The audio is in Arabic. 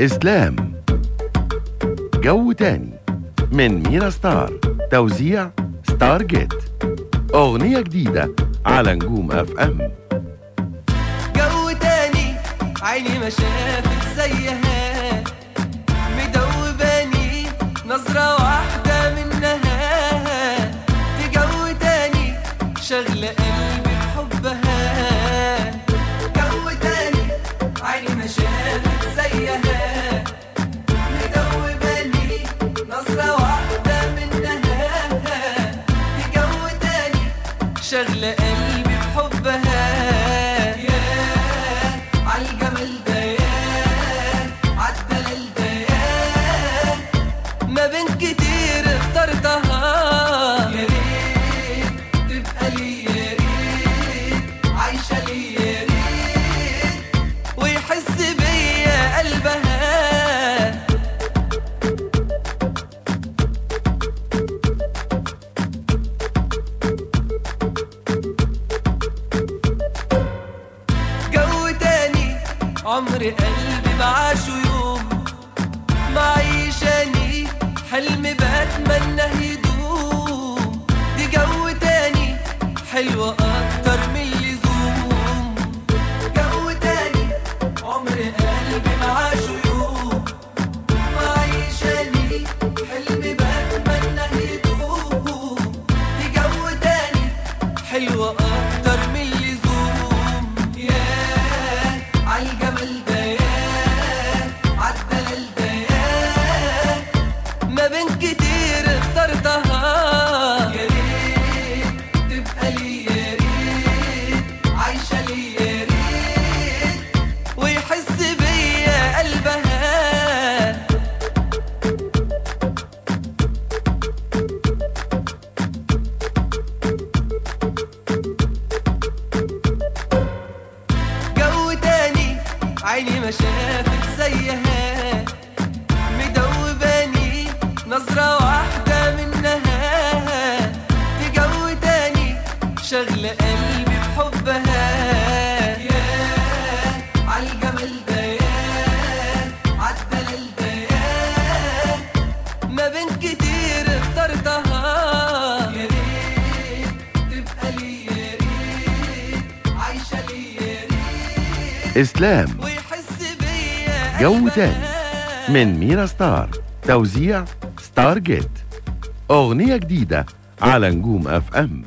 إسلام. جو تاني من ميرا ستار. توزيع ستار جيت أغنية جديدة على نجوم FM. جو تاني عيني ما شافت زيها. مدوباني نظرة واحدة منها. في جو تاني شغلة قلبي شغلة قلبي بحبها. ياه عالجمال ده ياه عالدلال ده ياه. ما بين كتير اخترتها. يا ريت تبقى لي تاني عمر قلبي معاشه يوم معيشاني حلم بتمنى يدوم دي جو تاني حلوة أكتر. عيني ما شافت زيها. مدوباني نظرة واحدة منها. في جو تاني شغلة قلبي بحبها. عالجمال ده عالدلال ده ما بين كتير اخترتها. يا ريت تبقى لي يا ريت عايشة لي يا ريت. إسلام. جو. تاني من ميرا ستار توزيع ستار جيت أغنية جديدة على نجوم FM